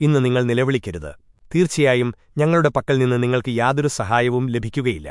ഇന്ന് നിങ്ങൾ നിലവിളിക്കരുത്. തീർച്ചയായും ഞങ്ങളുടെ പക്കൽ നിന്ന് നിങ്ങൾക്ക് യാതൊരു സഹായവും ലഭിക്കുകയില്ല.